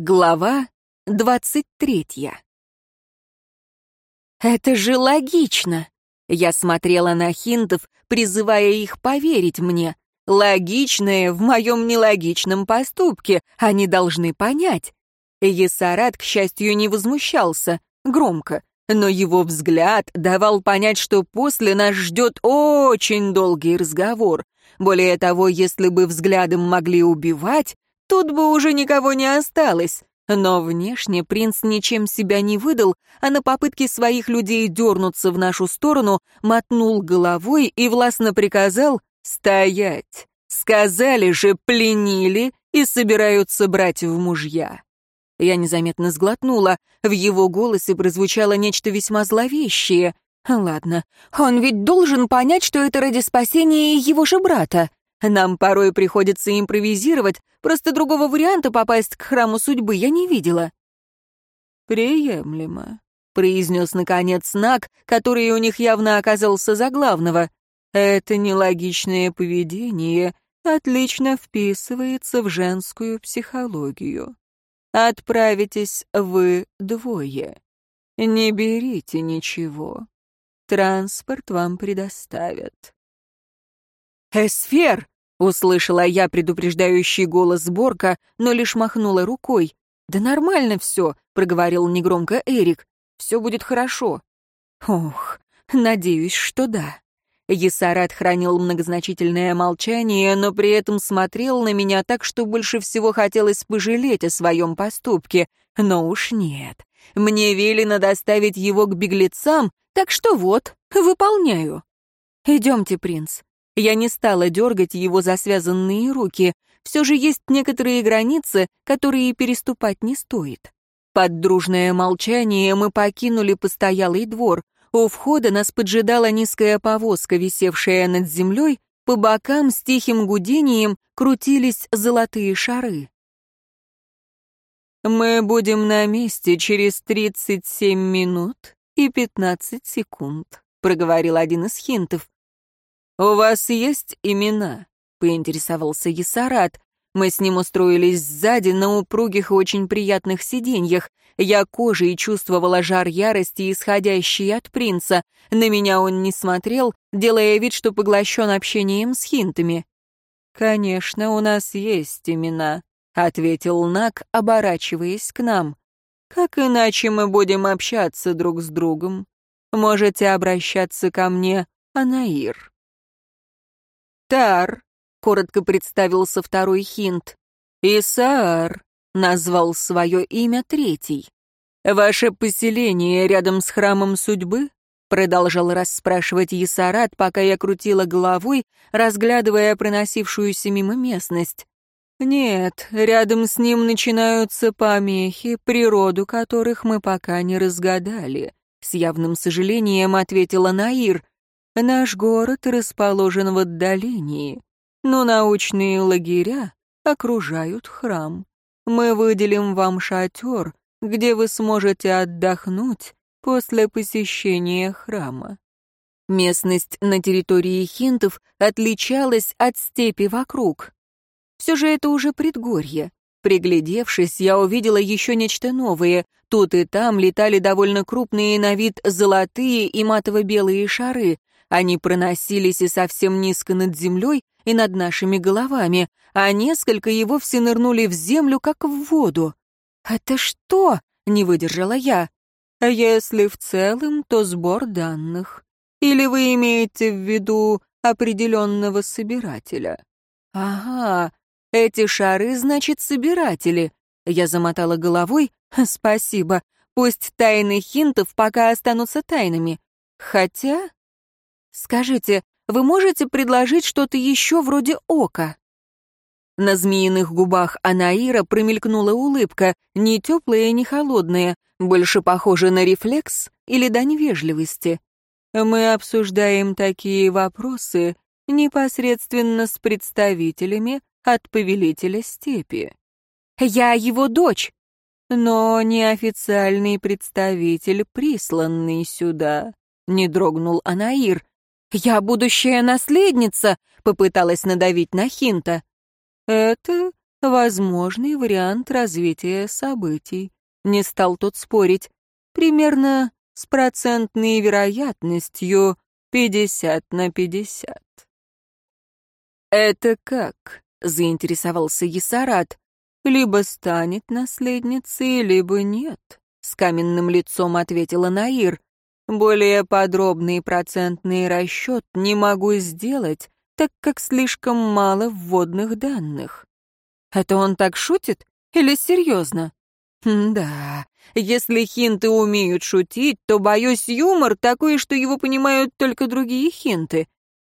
Глава двадцать третья. «Это же логично!» Я смотрела на хинтов, призывая их поверить мне. Логичное в моем нелогичном поступке, они должны понять. Есарат, к счастью, не возмущался, громко, но его взгляд давал понять, что после нас ждет очень долгий разговор. Более того, если бы взглядом могли убивать, Тут бы уже никого не осталось. Но внешне принц ничем себя не выдал, а на попытке своих людей дернуться в нашу сторону мотнул головой и властно приказал «стоять». Сказали же, пленили и собираются брать в мужья. Я незаметно сглотнула. В его голосе прозвучало нечто весьма зловещее. Ладно, он ведь должен понять, что это ради спасения его же брата. Нам порой приходится импровизировать, просто другого варианта попасть к храму судьбы я не видела». «Приемлемо», — произнес, наконец, Нак, который у них явно оказался за главного. «Это нелогичное поведение отлично вписывается в женскую психологию. Отправитесь вы двое. Не берите ничего. Транспорт вам предоставят. «Эсфер!» — услышала я предупреждающий голос Борка, но лишь махнула рукой. «Да нормально все», — проговорил негромко Эрик. «Все будет хорошо». «Ох, надеюсь, что да». Есарат хранил многозначительное молчание, но при этом смотрел на меня так, что больше всего хотелось пожалеть о своем поступке. Но уж нет. Мне велено доставить его к беглецам, так что вот, выполняю. «Идемте, принц. Я не стала дергать его за связанные руки. Все же есть некоторые границы, которые переступать не стоит. Под дружное молчание мы покинули постоялый двор. У входа нас поджидала низкая повозка, висевшая над землей, по бокам с тихим гудением крутились золотые шары. «Мы будем на месте через 37 минут и 15 секунд», — проговорил один из хинтов. «У вас есть имена?» — поинтересовался Есарат. Мы с ним устроились сзади на упругих и очень приятных сиденьях. Я кожей чувствовала жар ярости, исходящий от принца. На меня он не смотрел, делая вид, что поглощен общением с хинтами. «Конечно, у нас есть имена», — ответил Нак, оборачиваясь к нам. «Как иначе мы будем общаться друг с другом? Можете обращаться ко мне, Анаир». «Тар», — коротко представился второй хинт. «Исаар», — назвал свое имя третий. «Ваше поселение рядом с храмом судьбы?» — продолжал расспрашивать Есарат, пока я крутила головой, разглядывая проносившуюся мимо местность. «Нет, рядом с ним начинаются помехи, природу которых мы пока не разгадали», — с явным сожалением ответила Наир. Наш город расположен в отдалении, но научные лагеря окружают храм. Мы выделим вам шатер, где вы сможете отдохнуть после посещения храма. Местность на территории хинтов отличалась от степи вокруг. Все же это уже предгорье. Приглядевшись, я увидела еще нечто новое. Тут и там летали довольно крупные на вид золотые и матово-белые шары. Они проносились и совсем низко над землей, и над нашими головами, а несколько и вовсе нырнули в землю, как в воду. «Это что?» — не выдержала я. «Если в целом, то сбор данных. Или вы имеете в виду определенного собирателя?» «Ага, эти шары, значит, собиратели». Я замотала головой. «Спасибо. Пусть тайны хинтов пока останутся тайнами. Хотя «Скажите, вы можете предложить что-то еще вроде ока?» На змеиных губах Анаира промелькнула улыбка, не теплая, не холодная, больше похожа на рефлекс или дань вежливости. «Мы обсуждаем такие вопросы непосредственно с представителями от повелителя степи». «Я его дочь!» «Но неофициальный представитель, присланный сюда», — не дрогнул Анаир. «Я будущая наследница», — попыталась надавить на Хинта. «Это возможный вариант развития событий. Не стал тут спорить. Примерно с процентной вероятностью 50 на 50. «Это как?» — заинтересовался Есарат. «Либо станет наследницей, либо нет», — с каменным лицом ответила Наир. «Более подробный процентный расчет не могу сделать, так как слишком мало вводных данных». «Это он так шутит? Или серьезно?» «Да, если хинты умеют шутить, то, боюсь, юмор такой, что его понимают только другие хинты.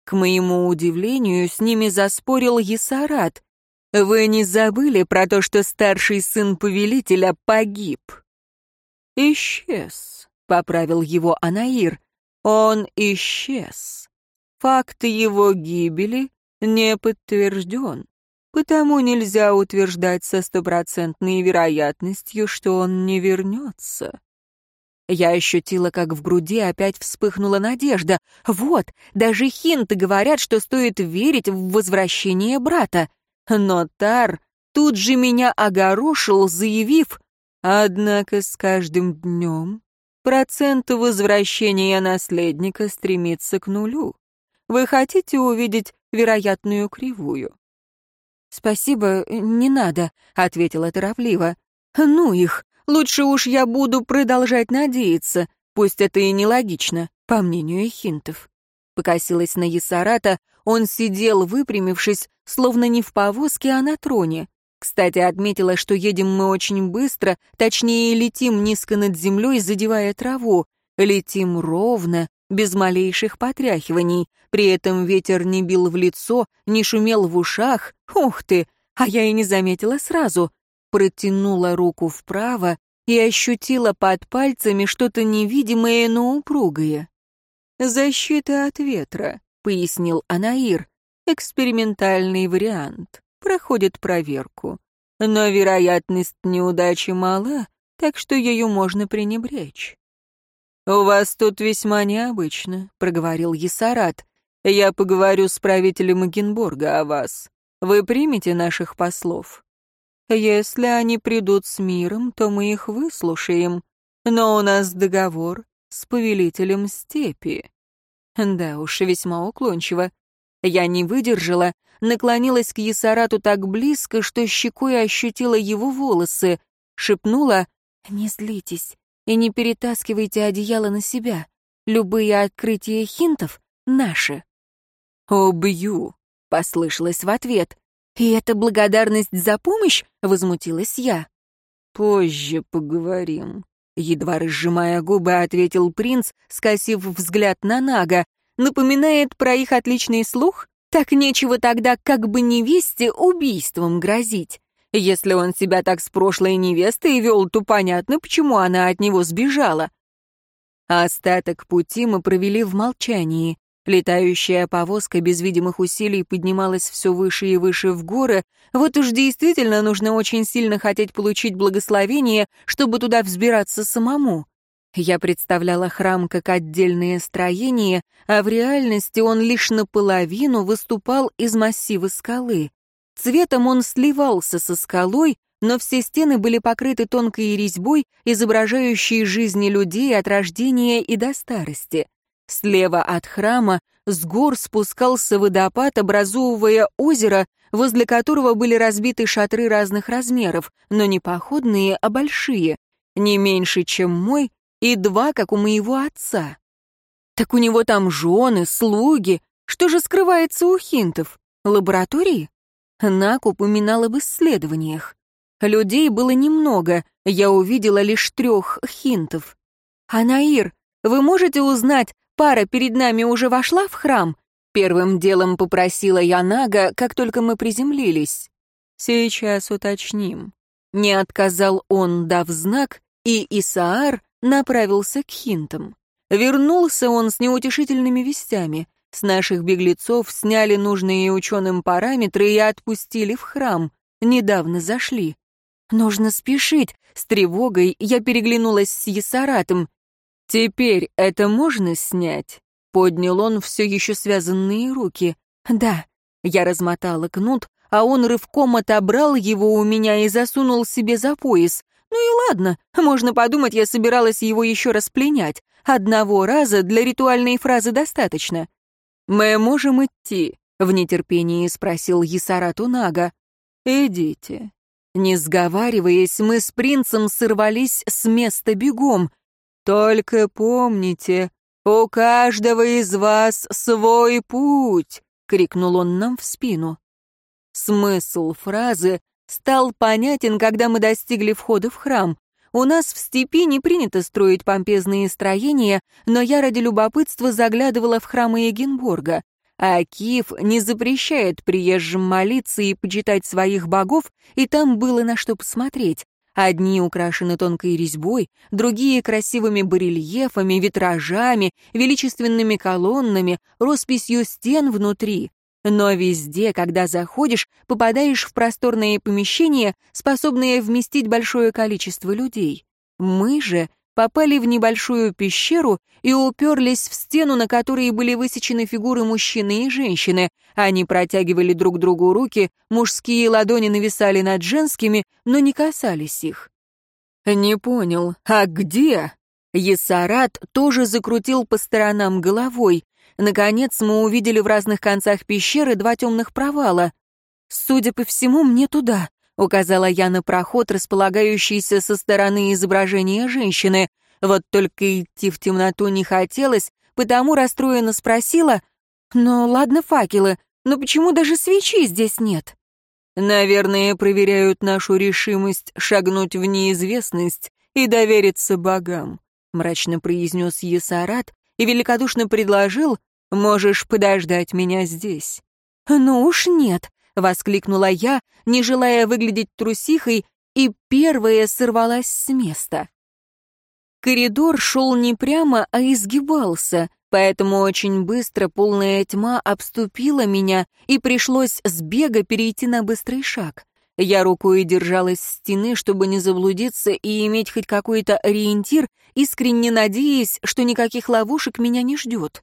К моему удивлению, с ними заспорил Есарат. «Вы не забыли про то, что старший сын повелителя погиб?» «Исчез», — поправил его Анаир. «Он исчез. Факт его гибели не подтвержден, потому нельзя утверждать со стопроцентной вероятностью, что он не вернется». Я ощутила, как в груди опять вспыхнула надежда. Вот, даже хинты говорят, что стоит верить в возвращение брата. Но Тар тут же меня огорошил, заявив, «Однако с каждым днем процент возвращения наследника стремится к нулю. Вы хотите увидеть вероятную кривую?» «Спасибо, не надо», — ответила торопливо. «Ну их, Лучше уж я буду продолжать надеяться, пусть это и нелогично, по мнению хинтов. Покосилась на Ясарата, он сидел, выпрямившись, словно не в повозке, а на троне. Кстати, отметила, что едем мы очень быстро, точнее, летим низко над землей, задевая траву. Летим ровно, без малейших потряхиваний. При этом ветер не бил в лицо, не шумел в ушах. Ух ты! А я и не заметила сразу протянула руку вправо и ощутила под пальцами что-то невидимое, но упругое. «Защита от ветра», — пояснил Анаир. «Экспериментальный вариант. Проходит проверку. Но вероятность неудачи мала, так что ее можно пренебречь». «У вас тут весьма необычно», — проговорил Есарат. «Я поговорю с правителем Эгенбурга о вас. Вы примете наших послов?» Если они придут с миром, то мы их выслушаем. Но у нас договор с повелителем степи. Да уж, весьма уклончиво. Я не выдержала, наклонилась к Есарату так близко, что щекой ощутила его волосы, шепнула «Не злитесь и не перетаскивайте одеяло на себя. Любые открытия хинтов — наши». «Убью», — послышалось в ответ. «И это благодарность за помощь?» — возмутилась я. «Позже поговорим», — едва разжимая губы, ответил принц, скосив взгляд на Нага. «Напоминает про их отличный слух? Так нечего тогда как бы невесте убийством грозить. Если он себя так с прошлой невестой вел, то понятно, почему она от него сбежала». Остаток пути мы провели в молчании. Летающая повозка без видимых усилий поднималась все выше и выше в горы. Вот уж действительно нужно очень сильно хотеть получить благословение, чтобы туда взбираться самому. Я представляла храм как отдельное строение, а в реальности он лишь наполовину выступал из массива скалы. Цветом он сливался со скалой, но все стены были покрыты тонкой резьбой, изображающей жизни людей от рождения и до старости. Слева от храма с гор спускался водопад, образовывая озеро, возле которого были разбиты шатры разных размеров, но не походные, а большие, не меньше, чем мой, и два, как у моего отца. Так у него там жены, слуги. Что же скрывается у хинтов? Лаборатории? Нак упоминал об исследованиях. Людей было немного, я увидела лишь трех хинтов. «Анаир, вы можете узнать, Пара перед нами уже вошла в храм?» Первым делом попросила я Нага, как только мы приземлились. «Сейчас уточним». Не отказал он, дав знак, и Исаар направился к хинтам. Вернулся он с неутешительными вестями. С наших беглецов сняли нужные ученым параметры и отпустили в храм. Недавно зашли. Нужно спешить. С тревогой я переглянулась с Есаратом. «Теперь это можно снять?» Поднял он все еще связанные руки. «Да». Я размотала кнут, а он рывком отобрал его у меня и засунул себе за пояс. Ну и ладно, можно подумать, я собиралась его еще раз пленять. Одного раза для ритуальной фразы достаточно. «Мы можем идти», — в нетерпении спросил Есарату Нага. «Идите». Не сговариваясь, мы с принцем сорвались с места бегом. «Только помните, у каждого из вас свой путь», — крикнул он нам в спину. Смысл фразы стал понятен, когда мы достигли входа в храм. У нас в степи не принято строить помпезные строения, но я ради любопытства заглядывала в храмы Эгенборга. А Киев не запрещает приезжим молиться и почитать своих богов, и там было на что посмотреть. Одни украшены тонкой резьбой, другие — красивыми барельефами, витражами, величественными колоннами, росписью стен внутри. Но везде, когда заходишь, попадаешь в просторные помещения, способные вместить большое количество людей. Мы же попали в небольшую пещеру и уперлись в стену, на которой были высечены фигуры мужчины и женщины. Они протягивали друг другу руки, мужские ладони нависали над женскими, но не касались их. «Не понял, а где?» Есарат тоже закрутил по сторонам головой. Наконец мы увидели в разных концах пещеры два темных провала. «Судя по всему, мне туда», — указала я на проход, располагающийся со стороны изображения женщины. Вот только идти в темноту не хотелось, потому расстроенно спросила, «Ну ладно, факелы, но почему даже свечи здесь нет?» «Наверное, проверяют нашу решимость шагнуть в неизвестность и довериться богам», — мрачно произнес Есарат, и великодушно предложил «Можешь подождать меня здесь». «Ну уж нет», — воскликнула я, не желая выглядеть трусихой, и первая сорвалась с места. Коридор шел не прямо, а изгибался, поэтому очень быстро полная тьма обступила меня, и пришлось с бега перейти на быстрый шаг. Я рукой держалась стены, чтобы не заблудиться и иметь хоть какой-то ориентир, искренне надеясь, что никаких ловушек меня не ждет.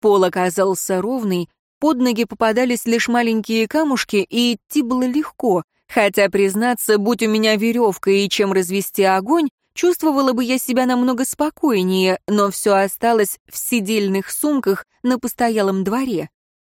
Пол оказался ровный, под ноги попадались лишь маленькие камушки, и идти было легко, хотя, признаться, будь у меня веревка и чем развести огонь, чувствовала бы я себя намного спокойнее, но все осталось в сидельных сумках на постоялом дворе.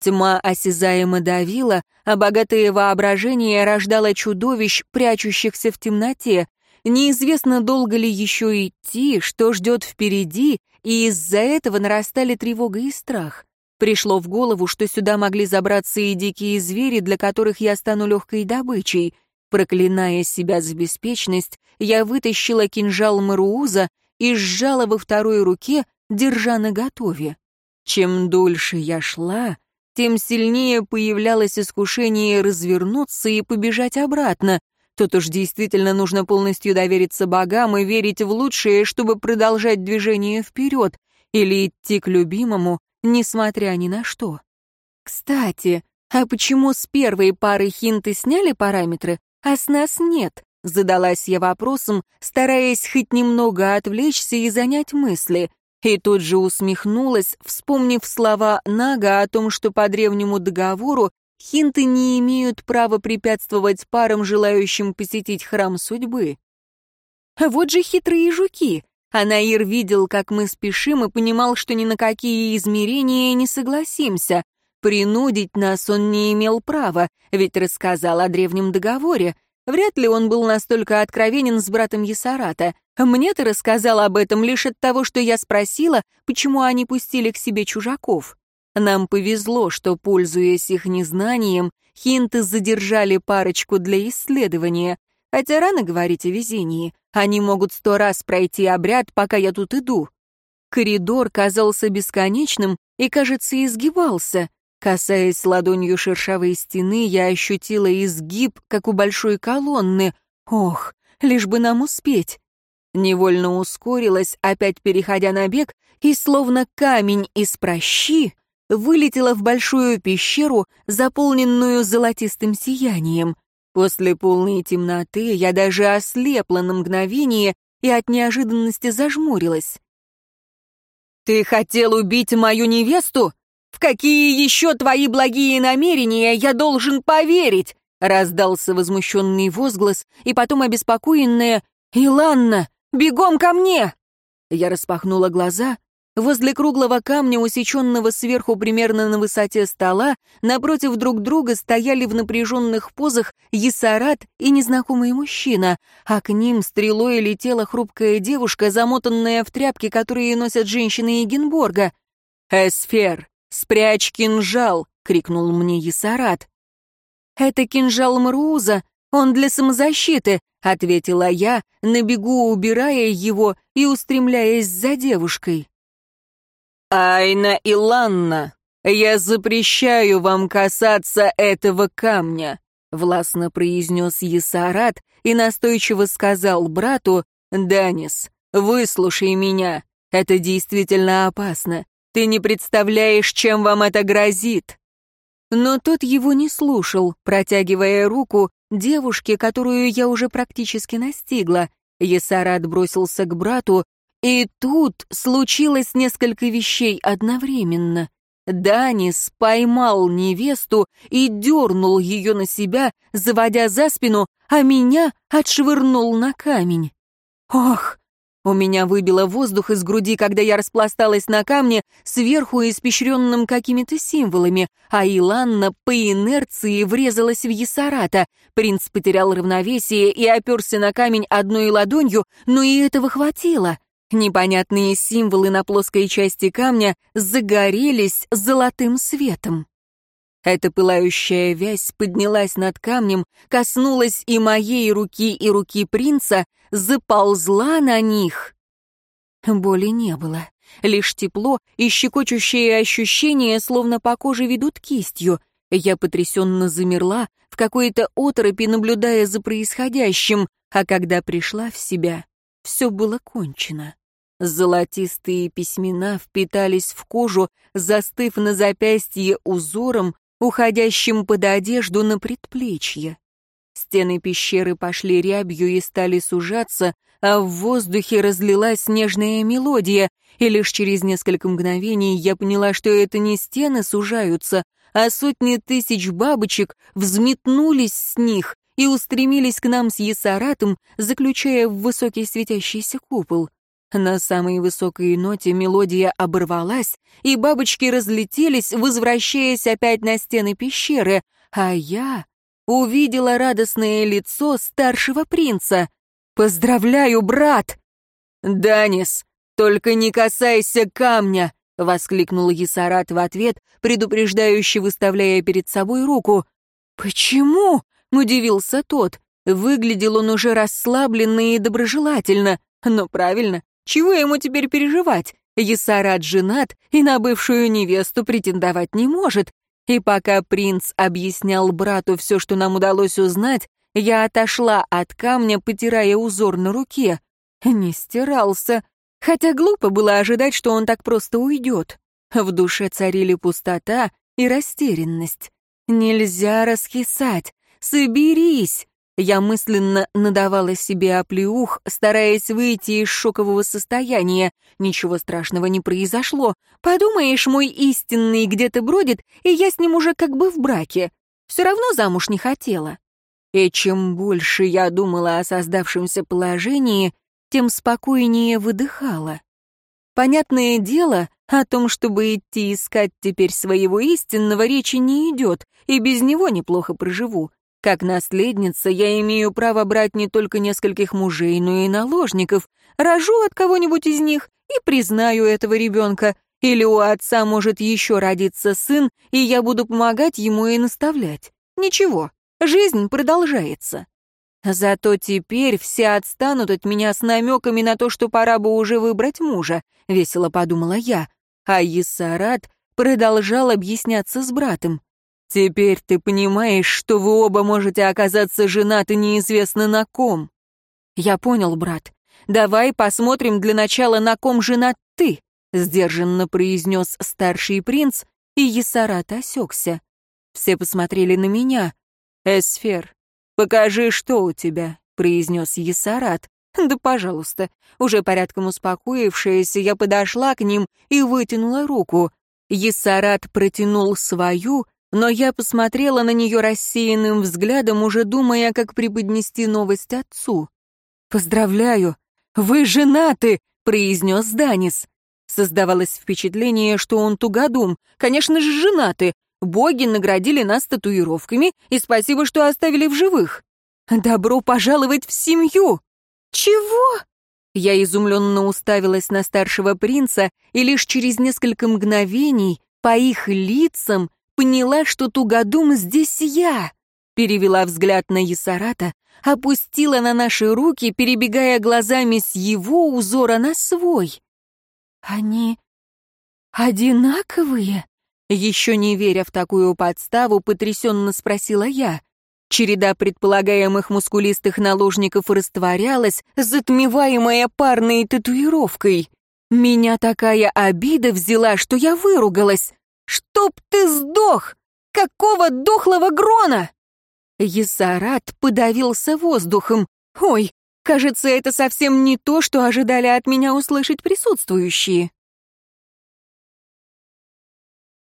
Тьма осязаемо давила, а богатое воображение рождало чудовищ, прячущихся в темноте. Неизвестно, долго ли еще идти, что ждет впереди, и из-за этого нарастали тревога и страх. Пришло в голову, что сюда могли забраться и дикие звери, для которых я стану легкой добычей. Проклиная себя за беспечность, я вытащила кинжал Марууза и сжала во второй руке, держа наготове. Чем дольше я шла, тем сильнее появлялось искушение развернуться и побежать обратно. Тут уж действительно нужно полностью довериться богам и верить в лучшее, чтобы продолжать движение вперед, или идти к любимому, несмотря ни на что. Кстати, а почему с первой пары хинты сняли параметры, а с нас нет? Задалась я вопросом, стараясь хоть немного отвлечься и занять мысли. И тут же усмехнулась, вспомнив слова Нага о том, что по древнему договору хинты не имеют права препятствовать парам, желающим посетить храм судьбы. Вот же хитрые жуки. Анаир видел, как мы спешим, и понимал, что ни на какие измерения не согласимся. Принудить нас он не имел права, ведь рассказал о древнем договоре. Вряд ли он был настолько откровенен с братом Есарата. Мне ты рассказал об этом лишь от того, что я спросила, почему они пустили к себе чужаков. Нам повезло, что, пользуясь их незнанием, хинты задержали парочку для исследования. Хотя рано говорить о везении. Они могут сто раз пройти обряд, пока я тут иду. Коридор казался бесконечным и, кажется, изгибался. Касаясь ладонью шершавой стены, я ощутила изгиб, как у большой колонны. Ох, лишь бы нам успеть. Невольно ускорилась, опять переходя на бег, и словно камень из прощи вылетела в большую пещеру, заполненную золотистым сиянием. После полной темноты я даже ослепла на мгновение и от неожиданности зажмурилась. «Ты хотел убить мою невесту?» В какие еще твои благие намерения я должен поверить?» Раздался возмущенный возглас, и потом обеспокоенная «Иланна, бегом ко мне!» Я распахнула глаза. Возле круглого камня, усеченного сверху примерно на высоте стола, напротив друг друга стояли в напряженных позах Есарат и незнакомый мужчина, а к ним стрелой летела хрупкая девушка, замотанная в тряпки, которые носят женщины Егенборга. «Эсфер, спрячь кинжал!» — крикнул мне Есарат. «Это кинжал Мруза, он для самозащиты», — ответила я, на бегу убирая его и устремляясь за девушкой. «Айна и Ланна, я запрещаю вам касаться этого камня», — властно произнес Есарат и настойчиво сказал брату, «Данис, выслушай меня, это действительно опасно. Ты не представляешь, чем вам это грозит. Но тот его не слушал, протягивая руку девушке, которую я уже практически настигла. Есарат бросился к брату, и тут случилось несколько вещей одновременно. Данис поймал невесту и дернул ее на себя, заводя за спину, а меня отшвырнул на камень. Ох, у меня выбило воздух из груди, когда я распласталась на камне, сверху испещренным какими-то символами, а Иланна по инерции врезалась в Есарата. Принц потерял равновесие и оперся на камень одной ладонью, но и этого хватило. Непонятные символы на плоской части камня загорелись золотым светом. Эта пылающая вязь поднялась над камнем, коснулась и моей руки, и руки принца, заползла на них. Боли не было, лишь тепло и щекочущее ощущение, словно по коже ведут кистью. Я потрясенно замерла, в какой-то оторопи, наблюдая за происходящим, а когда пришла в себя, все было кончено. Золотистые письмена впитались в кожу, застыв на запястье узором, уходящим под одежду на предплечье. Стены пещеры пошли рябью и стали сужаться, а в воздухе разлилась нежная мелодия, и лишь через несколько мгновений я поняла, что это не стены сужаются, а сотни тысяч бабочек взметнулись с них и устремились к нам с Есаратом, заключая в высокий светящийся купол. На самой высокой ноте мелодия оборвалась, и бабочки разлетелись, возвращаясь опять на стены пещеры, а я увидела радостное лицо старшего принца. «Поздравляю, брат!» «Данис, только не касайся камня!» — воскликнул Есарат в ответ, предупреждающе выставляя перед собой руку. «Почему?» — удивился тот. Выглядел он уже расслабленно и доброжелательно. Но правильно, чего ему теперь переживать? Есарат женат и на бывшую невесту претендовать не может. И пока принц объяснял брату все, что нам удалось узнать, я отошла от камня, потирая узор на руке. Не стирался. Хотя глупо было ожидать, что он так просто уйдет. В душе царили пустота и растерянность. Нельзя расхисать. Соберись. Я мысленно надавала себе оплеух, стараясь выйти из шокового состояния. Ничего страшного не произошло. Подумаешь, мой истинный где-то бродит, и я с ним уже как бы в браке. Все равно замуж не хотела. И чем больше я думала о создавшемся положении, тем спокойнее выдыхала. Понятное дело, о том, чтобы идти искать теперь своего истинного, речи не идет, и без него неплохо проживу. Как наследница я имею право брать не только нескольких мужей, но и наложников. Рожу от кого-нибудь из них и признаю этого ребенка. Или у отца может еще родиться сын, и я буду помогать ему и наставлять. Ничего, жизнь продолжается. Зато теперь все отстанут от меня с намеками на то, что пора бы уже выбрать мужа, весело подумала я. А Ессарат продолжал объясняться с братом. Теперь ты понимаешь, что вы оба можете оказаться женаты неизвестно на ком. Я понял, брат. Давай посмотрим для начала, на ком женат ты, сдержанно произнес старший принц, и Есарат осекся. Все посмотрели на меня. Эсфер, покажи, что у тебя, произнес Есарат. Да, пожалуйста. Уже порядком успокоившаяся, я подошла к ним и вытянула руку. Есарат протянул свою, но я посмотрела на нее рассеянным взглядом, уже думая, как преподнести новость отцу. «Поздравляю! Вы женаты!» — произнес Данис. Создавалось впечатление, что он тугодум. Конечно же, женаты. Боги наградили нас татуировками, и спасибо, что оставили в живых. Добро пожаловать в семью! Чего? Я изумленно уставилась на старшего принца, и лишь через несколько мгновений по их лицам поняла, что тугодум здесь я. Перевела взгляд на Есарата, опустила на наши руки, перебегая глазами с его узора на свой. Они одинаковые? Еще не веря в такую подставу, потрясенно спросила я. Череда предполагаемых мускулистых наложников растворялась, затмеваемая парной татуировкой. Меня такая обида взяла, что я выругалась. «Чтоб ты сдох! Какого дохлого грона!» Есарат подавился воздухом. «Ой, кажется, это совсем не то, что ожидали от меня услышать присутствующие».